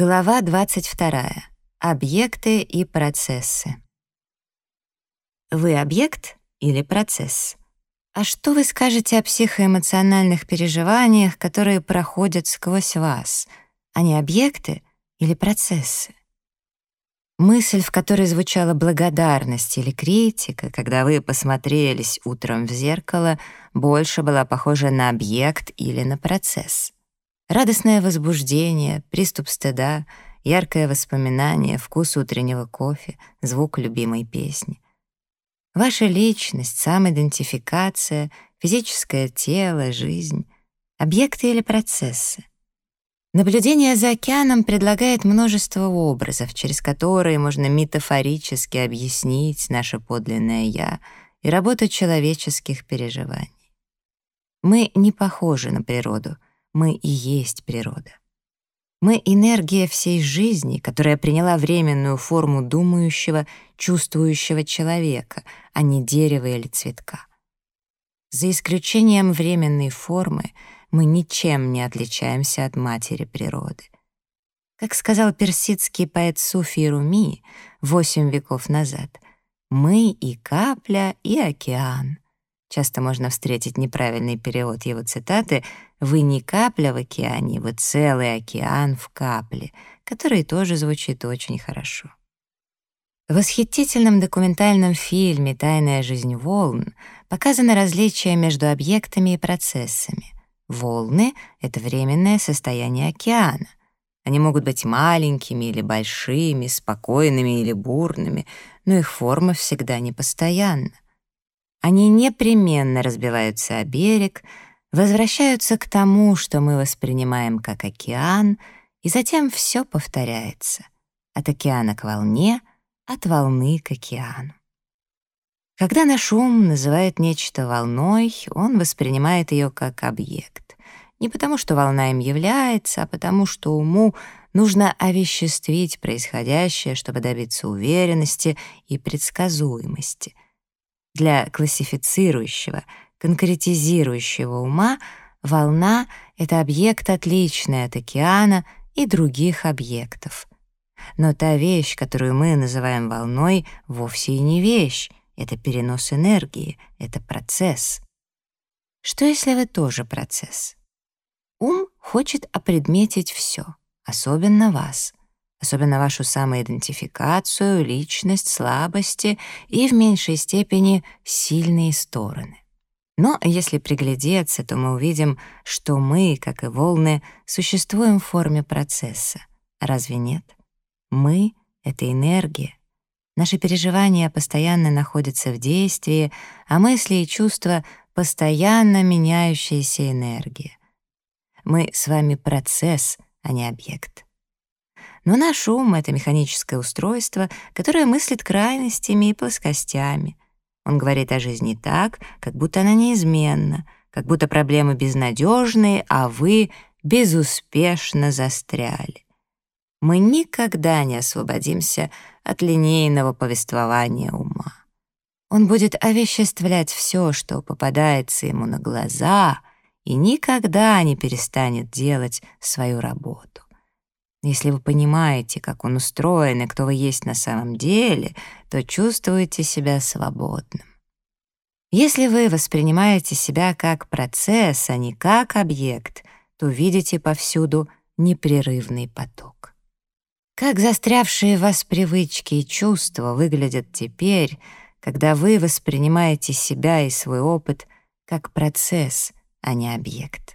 Глава 22. Объекты и процессы. Вы объект или процесс? А что вы скажете о психоэмоциональных переживаниях, которые проходят сквозь вас? Они объекты или процессы? Мысль, в которой звучала благодарность или критика, когда вы посмотрелись утром в зеркало, больше была похожа на объект или на процесс. Радостное возбуждение, приступ стыда, яркое воспоминание, вкус утреннего кофе, звук любимой песни. Ваша личность, самоидентификация, физическое тело, жизнь — объекты или процессы. Наблюдение за океаном предлагает множество образов, через которые можно метафорически объяснить наше подлинное «я» и работу человеческих переживаний. Мы не похожи на природу — мы и есть природа. Мы — энергия всей жизни, которая приняла временную форму думающего, чувствующего человека, а не дерева или цветка. За исключением временной формы мы ничем не отличаемся от матери природы. Как сказал персидский поэт Суфи Руми восемь веков назад, «Мы и капля, и океан». Часто можно встретить неправильный перевод его цитаты «Вы не капля в океане, вы целый океан в капле», который тоже звучит очень хорошо. В восхитительном документальном фильме «Тайная жизнь волн» показано различие между объектами и процессами. Волны — это временное состояние океана. Они могут быть маленькими или большими, спокойными или бурными, но их форма всегда непостоянна. Они непременно разбиваются о берег, возвращаются к тому, что мы воспринимаем как океан, и затем все повторяется. От океана к волне, от волны к океану. Когда наш ум называет нечто волной, он воспринимает ее как объект. Не потому, что волна им является, а потому, что уму нужно овеществить происходящее, чтобы добиться уверенности и предсказуемости — для классифицирующего, конкретизирующего ума волна — это объект, отличный от океана и других объектов. Но та вещь, которую мы называем волной, вовсе и не вещь, это перенос энергии, это процесс. Что если вы тоже процесс? Ум хочет опредметить все, особенно вас особенно вашу самоидентификацию, личность, слабости и, в меньшей степени, сильные стороны. Но если приглядеться, то мы увидим, что мы, как и волны, существуем в форме процесса. Разве нет? Мы — это энергия. Наши переживания постоянно находятся в действии, а мысли и чувства — постоянно меняющаяся энергия. Мы с вами процесс, а не объект. Но наш ум — это механическое устройство, которое мыслит крайностями и плоскостями. Он говорит о жизни так, как будто она неизменна, как будто проблемы безнадежные, а вы безуспешно застряли. Мы никогда не освободимся от линейного повествования ума. Он будет овеществлять все, что попадается ему на глаза, и никогда не перестанет делать свою работу. Если вы понимаете, как он устроен и кто вы есть на самом деле, то чувствуете себя свободным. Если вы воспринимаете себя как процесс, а не как объект, то видите повсюду непрерывный поток. Как застрявшие в вас привычки и чувства выглядят теперь, когда вы воспринимаете себя и свой опыт как процесс, а не объект.